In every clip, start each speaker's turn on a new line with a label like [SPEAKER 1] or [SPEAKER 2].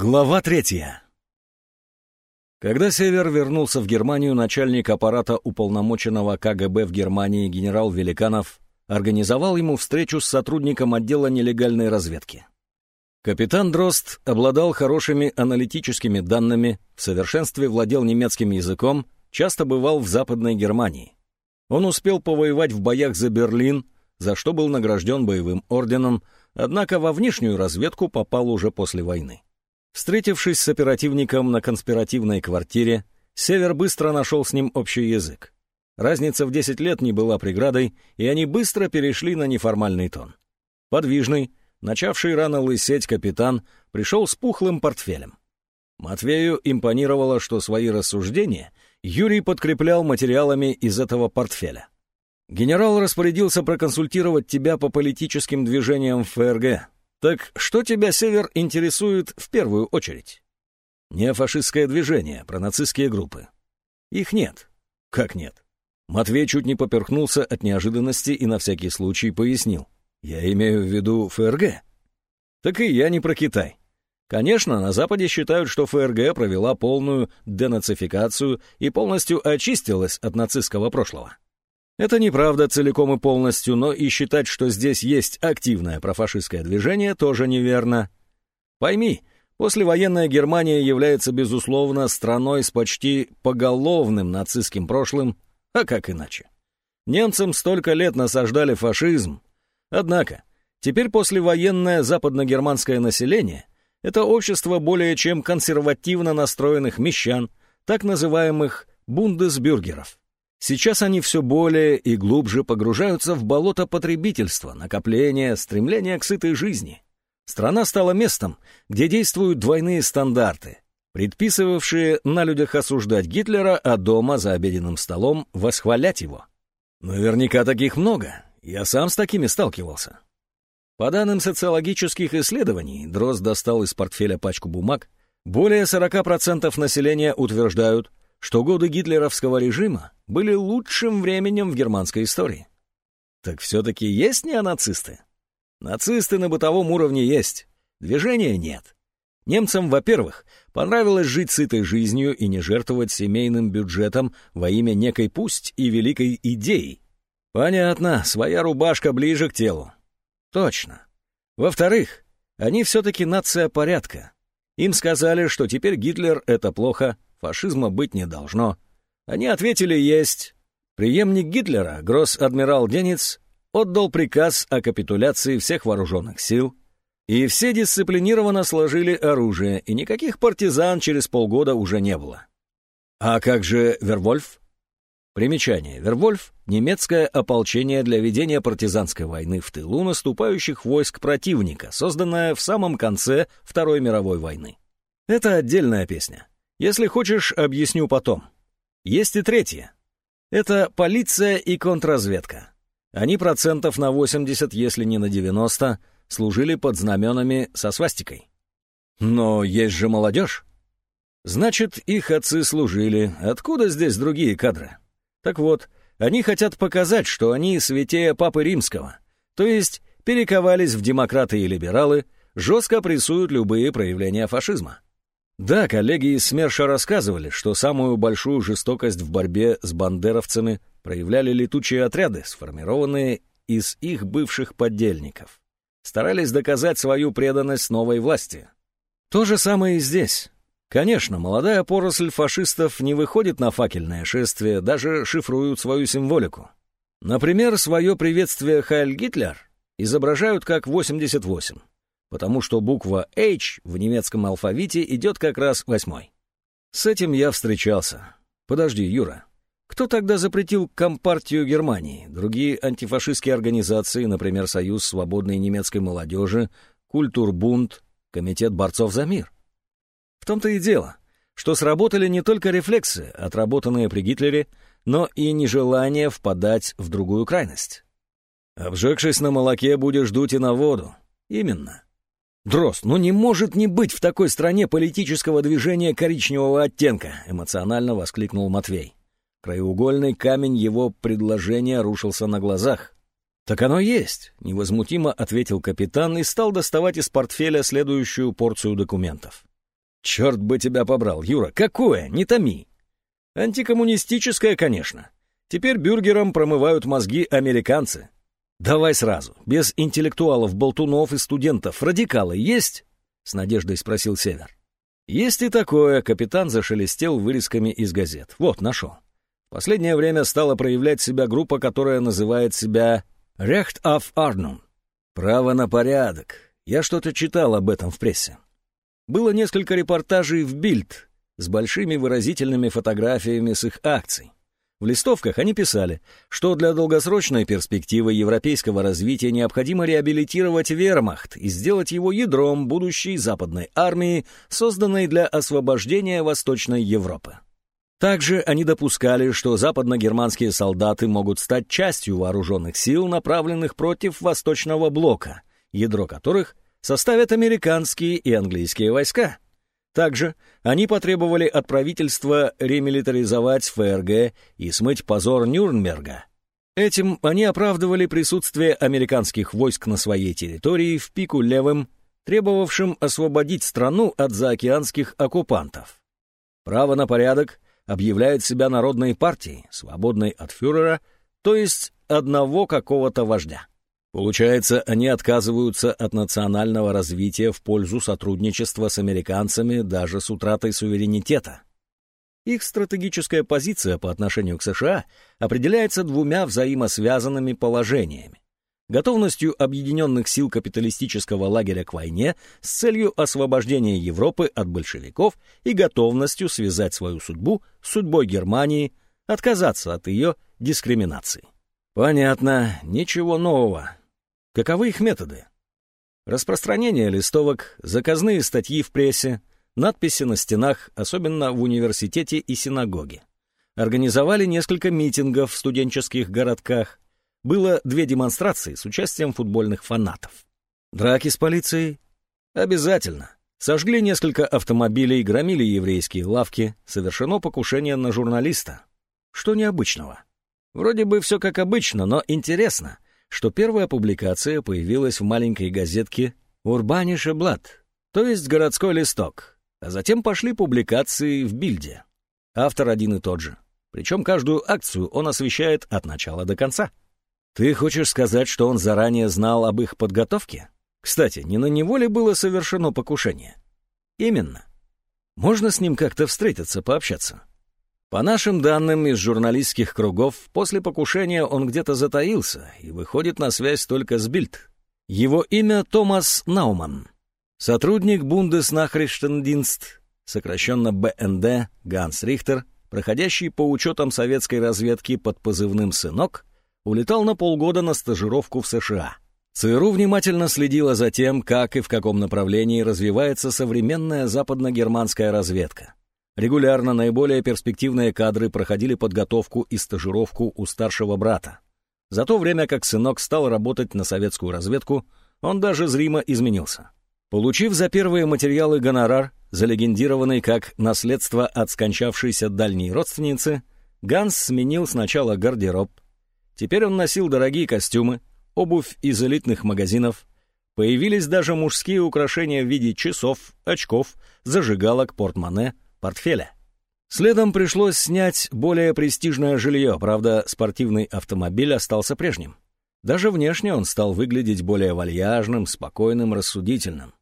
[SPEAKER 1] Глава третья. Когда Север вернулся в Германию, начальник аппарата уполномоченного КГБ в Германии генерал Великанов организовал ему встречу с сотрудником отдела нелегальной разведки. Капитан Дрозд обладал хорошими аналитическими данными, в совершенстве владел немецким языком, часто бывал в Западной Германии. Он успел повоевать в боях за Берлин, за что был награжден боевым орденом, однако во внешнюю разведку попал уже после войны. Встретившись с оперативником на конспиративной квартире, Север быстро нашел с ним общий язык. Разница в 10 лет не была преградой, и они быстро перешли на неформальный тон. Подвижный, начавший рано лысеть капитан, пришел с пухлым портфелем. Матвею импонировало, что свои рассуждения Юрий подкреплял материалами из этого портфеля. «Генерал распорядился проконсультировать тебя по политическим движениям в ФРГ», так что тебя, Север, интересует в первую очередь? Не фашистское движение, про нацистские группы. Их нет. Как нет? Матвей чуть не поперхнулся от неожиданности и на всякий случай пояснил. Я имею в виду ФРГ. Так и я не про Китай. Конечно, на Западе считают, что ФРГ провела полную денацификацию и полностью очистилась от нацистского прошлого. Это неправда целиком и полностью, но и считать, что здесь есть активное профашистское движение, тоже неверно. Пойми, послевоенная Германия является, безусловно, страной с почти поголовным нацистским прошлым, а как иначе? Немцам столько лет насаждали фашизм. Однако, теперь послевоенное западногерманское население — это общество более чем консервативно настроенных мещан, так называемых бундесбюргеров. Сейчас они все более и глубже погружаются в болото потребительства, накопления, стремления к сытой жизни. Страна стала местом, где действуют двойные стандарты, предписывавшие на людях осуждать Гитлера, а дома за обеденным столом восхвалять его. Наверняка таких много, я сам с такими сталкивался. По данным социологических исследований, Дрозд достал из портфеля пачку бумаг, более 40% населения утверждают, что годы гитлеровского режима были лучшим временем в германской истории. Так все-таки есть неонацисты? Нацисты на бытовом уровне есть, движения нет. Немцам, во-первых, понравилось жить сытой жизнью и не жертвовать семейным бюджетом во имя некой пусть и великой идеи. Понятно, своя рубашка ближе к телу. Точно. Во-вторых, они все-таки нация порядка. Им сказали, что теперь Гитлер — это плохо, фашизма быть не должно. Они ответили «есть». Приемник Гитлера, гросс-адмирал Денец, отдал приказ о капитуляции всех вооруженных сил, и все дисциплинированно сложили оружие, и никаких партизан через полгода уже не было. А как же Вервольф? Примечание. Вервольф — немецкое ополчение для ведения партизанской войны в тылу наступающих войск противника, созданное в самом конце Второй мировой войны. Это отдельная песня. Если хочешь, объясню потом. Есть и третье. Это полиция и контрразведка. Они процентов на 80, если не на 90, служили под знаменами со свастикой. Но есть же молодежь. Значит, их отцы служили. Откуда здесь другие кадры? Так вот, они хотят показать, что они святее Папы Римского, то есть перековались в демократы и либералы, жестко прессуют любые проявления фашизма. Да, коллеги из СМЕРШа рассказывали, что самую большую жестокость в борьбе с бандеровцами проявляли летучие отряды, сформированные из их бывших подельников. Старались доказать свою преданность новой власти. То же самое и здесь. Конечно, молодая поросль фашистов не выходит на факельное шествие, даже шифруют свою символику. Например, свое приветствие «Хайль Гитлер» изображают как 88 потому что буква H в немецком алфавите идет как раз восьмой. С этим я встречался. Подожди, Юра. Кто тогда запретил Компартию Германии, другие антифашистские организации, например, Союз свободной немецкой молодежи, Культурбунд, Комитет борцов за мир? В том-то и дело, что сработали не только рефлексы, отработанные при Гитлере, но и нежелание впадать в другую крайность. Обжегшись на молоке, будешь дуть и на воду. Именно. «Дрозд, ну не может не быть в такой стране политического движения коричневого оттенка!» — эмоционально воскликнул Матвей. Краеугольный камень его предложения рушился на глазах. «Так оно есть», — невозмутимо ответил капитан и стал доставать из портфеля следующую порцию документов. Черт бы тебя побрал, Юра, какое? Не томи. Антикоммунистическое, конечно. Теперь бюргерам промывают мозги американцы. Давай сразу, без интеллектуалов, болтунов и студентов. Радикалы есть? С надеждой спросил Север. Есть и такое, капитан зашелестел вырезками из газет. Вот, нашел. В последнее время стала проявлять себя группа, которая называет себя «Recht auf Ordnung» — «Право на порядок». Я что-то читал об этом в прессе. Было несколько репортажей в Бильд с большими выразительными фотографиями с их акций. В листовках они писали, что для долгосрочной перспективы европейского развития необходимо реабилитировать вермахт и сделать его ядром будущей западной армии, созданной для освобождения Восточной Европы. Также они допускали, что западно-германские солдаты могут стать частью вооруженных сил, направленных против Восточного блока, ядро которых составят американские и английские войска. Также они потребовали от правительства ремилитаризовать ФРГ и смыть позор Нюрнберга. Этим они оправдывали присутствие американских войск на своей территории в пику левым, требовавшим освободить страну от заокеанских оккупантов. Право на порядок объявляет себя народной партией, свободной от фюрера, то есть одного какого-то вождя. Получается, они отказываются от национального развития в пользу сотрудничества с американцами даже с утратой суверенитета. Их стратегическая позиция по отношению к США определяется двумя взаимосвязанными положениями. Готовностью объединенных сил капиталистического лагеря к войне с целью освобождения Европы от большевиков и готовностью связать свою судьбу с судьбой Германии, отказаться от ее дискриминации. Понятно, ничего нового. Каковы их методы? Распространение листовок, заказные статьи в прессе, надписи на стенах, особенно в университете и синагоге. Организовали несколько митингов в студенческих городках. Было две демонстрации с участием футбольных фанатов. Драки с полицией? Обязательно. Сожгли несколько автомобилей, громили еврейские лавки, совершено покушение на журналиста. Что необычного? Вроде бы все как обычно, но интересно — что первая публикация появилась в маленькой газетке «Урбанише Блад», то есть городской листок, а затем пошли публикации в Бильде. Автор один и тот же. Причем каждую акцию он освещает от начала до конца. Ты хочешь сказать, что он заранее знал об их подготовке? Кстати, не на него ли было совершено покушение? Именно. Можно с ним как-то встретиться, пообщаться? По нашим данным из журналистских кругов, после покушения он где-то затаился и выходит на связь только с Бильд. Его имя Томас Науман. Сотрудник Бундеснахриштендинст, сокращенно БНД, Ганс Рихтер, проходящий по учетам советской разведки под позывным «Сынок», улетал на полгода на стажировку в США. ЦРУ внимательно следила за тем, как и в каком направлении развивается современная западно-германская разведка. Регулярно наиболее перспективные кадры проходили подготовку и стажировку у старшего брата. За то время, как сынок стал работать на советскую разведку, он даже зримо изменился. Получив за первые материалы гонорар, залегендированный как наследство от скончавшейся дальней родственницы, Ганс сменил сначала гардероб. Теперь он носил дорогие костюмы, обувь из элитных магазинов. Появились даже мужские украшения в виде часов, очков, зажигалок, портмоне — портфеля. Следом пришлось снять более престижное жилье, правда, спортивный автомобиль остался прежним. Даже внешне он стал выглядеть более вальяжным, спокойным, рассудительным.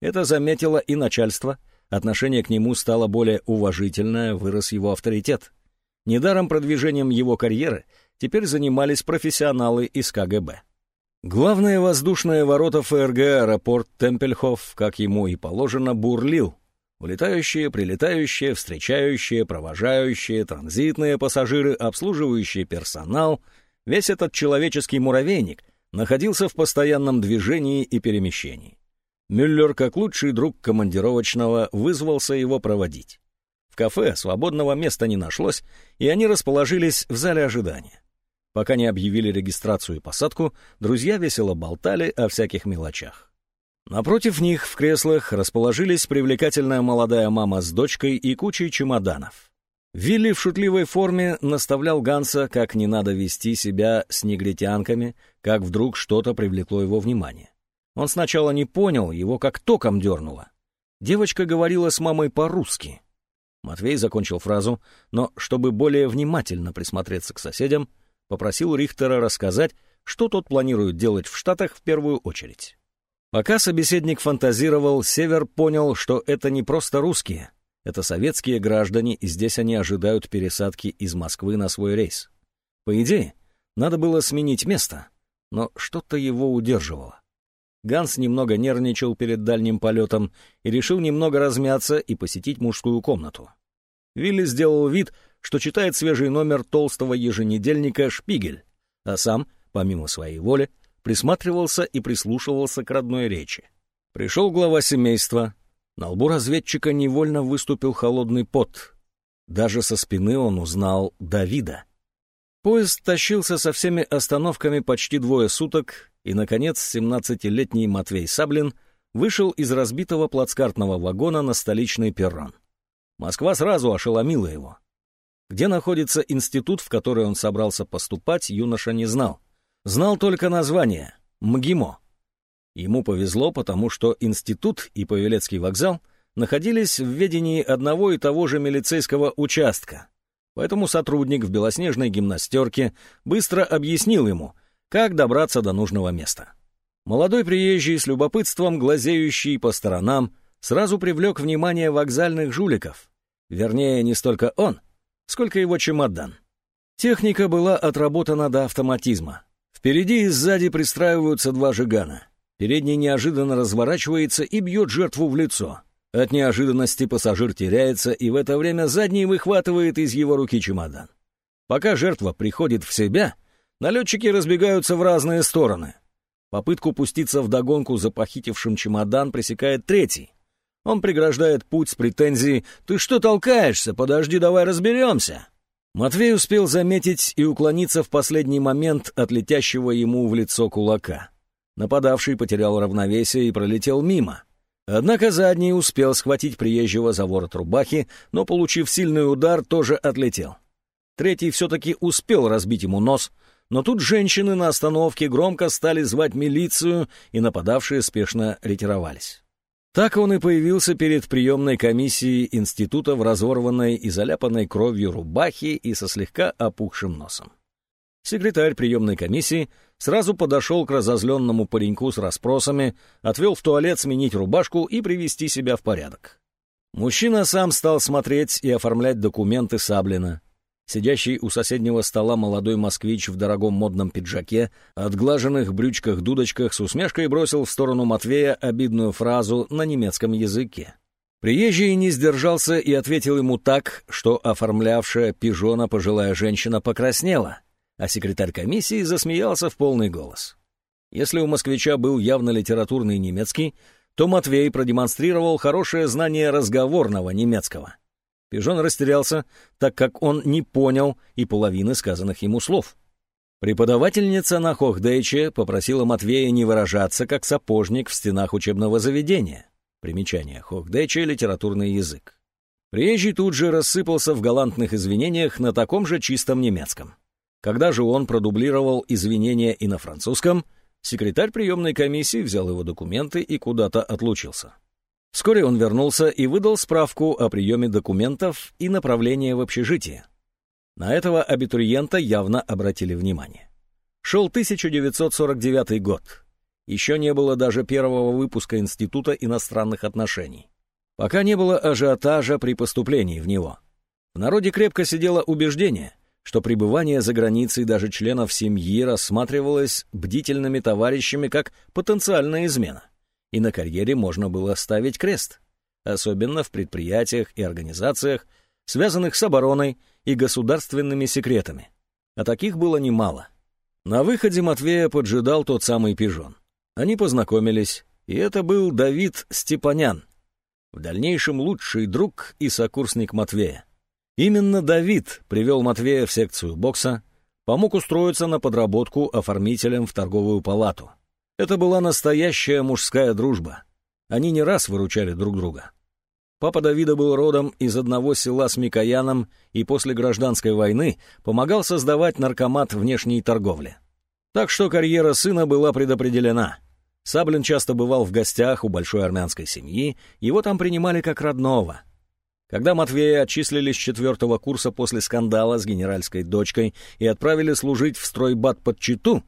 [SPEAKER 1] Это заметило и начальство, отношение к нему стало более уважительное, вырос его авторитет. Недаром продвижением его карьеры теперь занимались профессионалы из КГБ. Главные воздушные ворота ФРГ аэропорт Темпельхоф, как ему и положено, бурлил. Улетающие, прилетающие, встречающие, провожающие, транзитные пассажиры, обслуживающий персонал — весь этот человеческий муравейник находился в постоянном движении и перемещении. Мюллер, как лучший друг командировочного, вызвался его проводить. В кафе свободного места не нашлось, и они расположились в зале ожидания. Пока не объявили регистрацию и посадку, друзья весело болтали о всяких мелочах. Напротив них в креслах расположились привлекательная молодая мама с дочкой и кучей чемоданов. Вилли в шутливой форме наставлял Ганса, как не надо вести себя с негритянками, как вдруг что-то привлекло его внимание. Он сначала не понял, его как током дернуло. Девочка говорила с мамой по-русски. Матвей закончил фразу, но, чтобы более внимательно присмотреться к соседям, попросил Рихтера рассказать, что тот планирует делать в Штатах в первую очередь. Пока собеседник фантазировал, Север понял, что это не просто русские, это советские граждане, и здесь они ожидают пересадки из Москвы на свой рейс. По идее, надо было сменить место, но что-то его удерживало. Ганс немного нервничал перед дальним полетом и решил немного размяться и посетить мужскую комнату. Вилли сделал вид, что читает свежий номер толстого еженедельника «Шпигель», а сам, помимо своей воли, присматривался и прислушивался к родной речи. Пришел глава семейства. На лбу разведчика невольно выступил холодный пот. Даже со спины он узнал Давида. Поезд тащился со всеми остановками почти двое суток, и, наконец, 17-летний Матвей Саблин вышел из разбитого плацкартного вагона на столичный перрон. Москва сразу ошеломила его. Где находится институт, в который он собрался поступать, юноша не знал. Знал только название — МГИМО. Ему повезло, потому что институт и Павелецкий вокзал находились в ведении одного и того же милицейского участка, Поэтому сотрудник в белоснежной гимнастерке быстро объяснил ему, как добраться до нужного места. Молодой приезжий с любопытством, глазеющий по сторонам, сразу привлек внимание вокзальных жуликов. Вернее, не столько он, сколько его чемодан. Техника была отработана до автоматизма. Впереди и сзади пристраиваются два жигана. Передний неожиданно разворачивается и бьет жертву в лицо. От неожиданности пассажир теряется, и в это время задний выхватывает из его руки чемодан. Пока жертва приходит в себя, налетчики разбегаются в разные стороны. Попытку пуститься в догонку за похитившим чемодан пресекает третий. Он преграждает путь с претензией «Ты что толкаешься? Подожди, давай разберемся!» Матвей успел заметить и уклониться в последний момент от летящего ему в лицо кулака. Нападавший потерял равновесие и пролетел мимо. Однако задний успел схватить приезжего за ворот рубахи, но, получив сильный удар, тоже отлетел. Третий все-таки успел разбить ему нос, но тут женщины на остановке громко стали звать милицию, и нападавшие спешно ретировались. Так он и появился перед приемной комиссией института в разорванной и заляпанной кровью рубахе и со слегка опухшим носом. Секретарь приемной комиссии сразу подошел к разозленному пареньку с расспросами, отвел в туалет сменить рубашку и привести себя в порядок. Мужчина сам стал смотреть и оформлять документы Саблина. Сидящий у соседнего стола молодой москвич в дорогом модном пиджаке, отглаженных брючках-дудочках с усмешкой бросил в сторону Матвея обидную фразу на немецком языке. Приезжий не сдержался и ответил ему так, что оформлявшая пижона пожилая женщина покраснела — а секретарь комиссии засмеялся в полный голос. Если у москвича был явно литературный немецкий, то Матвей продемонстрировал хорошее знание разговорного немецкого. Пижон растерялся, так как он не понял и половины сказанных ему слов. Преподавательница на Хохдейче попросила Матвея не выражаться, как сапожник в стенах учебного заведения. Примечание. Хохдейче — литературный язык. Приезжий тут же рассыпался в галантных извинениях на таком же чистом немецком. Когда же он продублировал извинения и на французском, секретарь приемной комиссии взял его документы и куда-то отлучился. Вскоре он вернулся и выдал справку о приеме документов и направлении в общежитие. На этого абитуриента явно обратили внимание. Шел 1949 год. Еще не было даже первого выпуска Института иностранных отношений. Пока не было ажиотажа при поступлении в него. В народе крепко сидело убеждение, что пребывание за границей даже членов семьи рассматривалось бдительными товарищами как потенциальная измена, и на карьере можно было ставить крест, особенно в предприятиях и организациях, связанных с обороной и государственными секретами. А таких было немало. На выходе Матвея поджидал тот самый пижон. Они познакомились, и это был Давид Степанян, в дальнейшем лучший друг и сокурсник Матвея. Именно Давид привел Матвея в секцию бокса, помог устроиться на подработку оформителем в торговую палату. Это была настоящая мужская дружба. Они не раз выручали друг друга. Папа Давида был родом из одного села с Микояном и после гражданской войны помогал создавать наркомат внешней торговли. Так что карьера сына была предопределена. Саблин часто бывал в гостях у большой армянской семьи, его там принимали как родного. Когда Матвея отчислили с четвертого курса после скандала с генеральской дочкой и отправили служить в стройбат под Читу,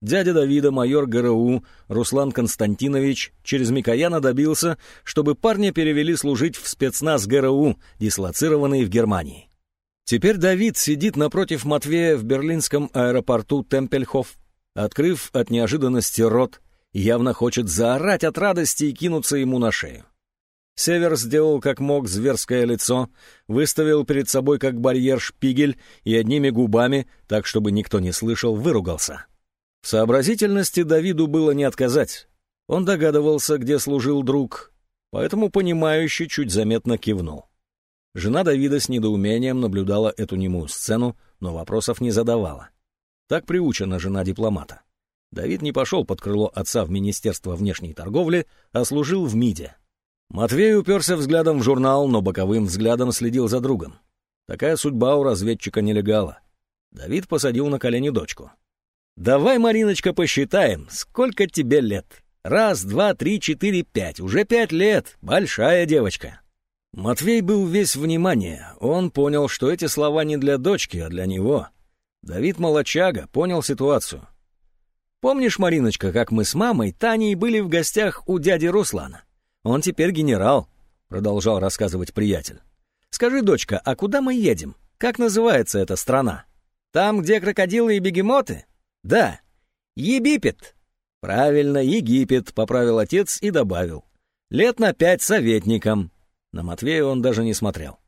[SPEAKER 1] дядя Давида, майор ГРУ, Руслан Константинович, через Микояна добился, чтобы парня перевели служить в спецназ ГРУ, дислоцированный в Германии. Теперь Давид сидит напротив Матвея в берлинском аэропорту Темпельхоф, открыв от неожиданности рот, явно хочет заорать от радости и кинуться ему на шею. Север сделал как мог зверское лицо, выставил перед собой как барьер шпигель и одними губами, так чтобы никто не слышал, выругался. Сообразительности Давиду было не отказать. Он догадывался, где служил друг, поэтому понимающий чуть заметно кивнул. Жена Давида с недоумением наблюдала эту немую сцену, но вопросов не задавала. Так приучена жена дипломата. Давид не пошел под крыло отца в Министерство внешней торговли, а служил в МИДе. Матвей уперся взглядом в журнал, но боковым взглядом следил за другом. Такая судьба у разведчика-нелегала. Давид посадил на колени дочку. «Давай, Мариночка, посчитаем, сколько тебе лет? Раз, два, три, четыре, пять. Уже пять лет. Большая девочка». Матвей был весь внимание. Он понял, что эти слова не для дочки, а для него. Давид Молочага понял ситуацию. Помнишь, Мариночка, как мы с мамой Таней были в гостях у дяди Руслана? Он теперь генерал, продолжал рассказывать приятель. Скажи, дочка, а куда мы едем? Как называется эта страна? Там, где крокодилы и бегемоты? Да. Египет. Правильно, Египет, поправил отец и добавил. Лет на пять советником. На Матвея он даже не смотрел.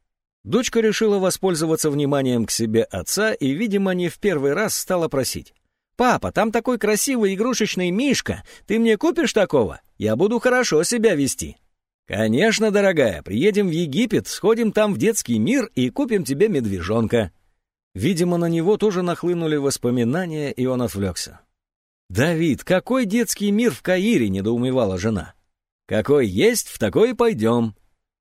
[SPEAKER 1] Дочка решила воспользоваться вниманием к себе отца и, видимо, не в первый раз стала просить. «Папа, там такой красивый игрушечный мишка. Ты мне купишь такого? Я буду хорошо себя вести». «Конечно, дорогая, приедем в Египет, сходим там в детский мир и купим тебе медвежонка». Видимо, на него тоже нахлынули воспоминания, и он отвлекся. «Давид, какой детский мир в Каире?» — недоумевала жена. «Какой есть, в такой и пойдем».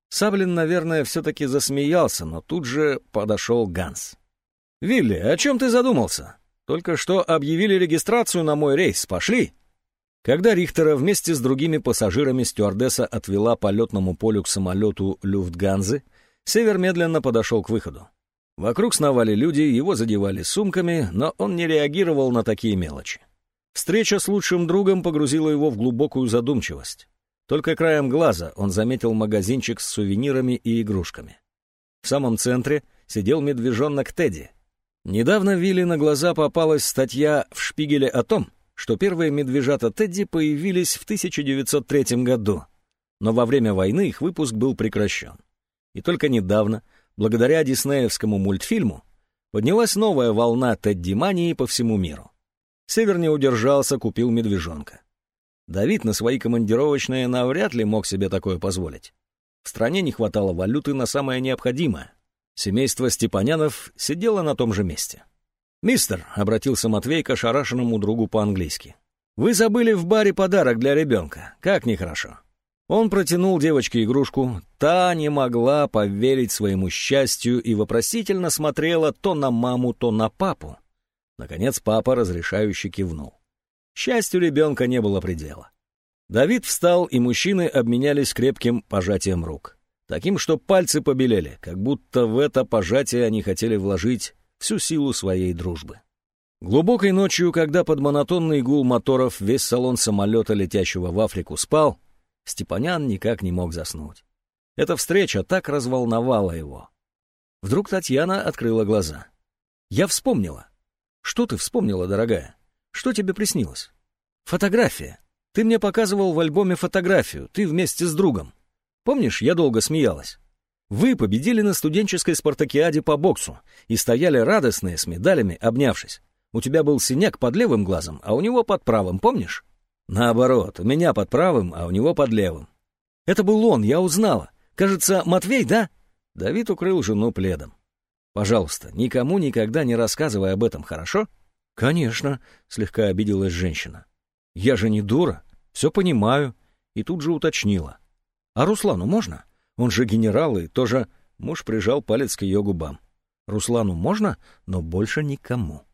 [SPEAKER 1] Саблин, наверное, все-таки засмеялся, но тут же подошел Ганс. «Вилли, о чем ты задумался? Только что объявили регистрацию на мой рейс. Пошли!» Когда Рихтера вместе с другими пассажирами стюардесса отвела по летному полю к самолету Люфтганзы, Север медленно подошел к выходу. Вокруг сновали люди, его задевали сумками, но он не реагировал на такие мелочи. Встреча с лучшим другом погрузила его в глубокую задумчивость. Только краем глаза он заметил магазинчик с сувенирами и игрушками. В самом центре сидел медвежонок Тедди — Недавно Вилли на глаза попалась статья в «Шпигеле» о том, что первые медвежата Тедди появились в 1903 году, но во время войны их выпуск был прекращен. И только недавно, благодаря диснеевскому мультфильму, поднялась новая волна Тедди-мании по всему миру. Север не удержался, купил медвежонка. Давид на свои командировочные навряд ли мог себе такое позволить. В стране не хватало валюты на самое необходимое. Семейство Степанянов сидело на том же месте. «Мистер», — обратился Матвей к ошарашенному другу по-английски, — «вы забыли в баре подарок для ребенка. Как нехорошо». Он протянул девочке игрушку, та не могла поверить своему счастью и вопросительно смотрела то на маму, то на папу. Наконец папа разрешающе кивнул. Счастью ребенка не было предела. Давид встал, и мужчины обменялись крепким пожатием рук таким, что пальцы побелели, как будто в это пожатие они хотели вложить всю силу своей дружбы. Глубокой ночью, когда под монотонный гул моторов весь салон самолета, летящего в Африку, спал, Степанян никак не мог заснуть. Эта встреча так разволновала его. Вдруг Татьяна открыла глаза. «Я вспомнила». «Что ты вспомнила, дорогая? Что тебе приснилось?» «Фотография. Ты мне показывал в альбоме фотографию, ты вместе с другом. Помнишь, я долго смеялась? Вы победили на студенческой спартакиаде по боксу и стояли радостные с медалями, обнявшись. У тебя был синяк под левым глазом, а у него под правым, помнишь? Наоборот, у меня под правым, а у него под левым. Это был он, я узнала. Кажется, Матвей, да? Давид укрыл жену пледом. Пожалуйста, никому никогда не рассказывай об этом, хорошо? Конечно, слегка обиделась женщина. Я же не дура, все понимаю. И тут же уточнила. А Руслану можно? Он же генерал и тоже... Муж прижал палец к ее губам. Руслану можно, но больше никому.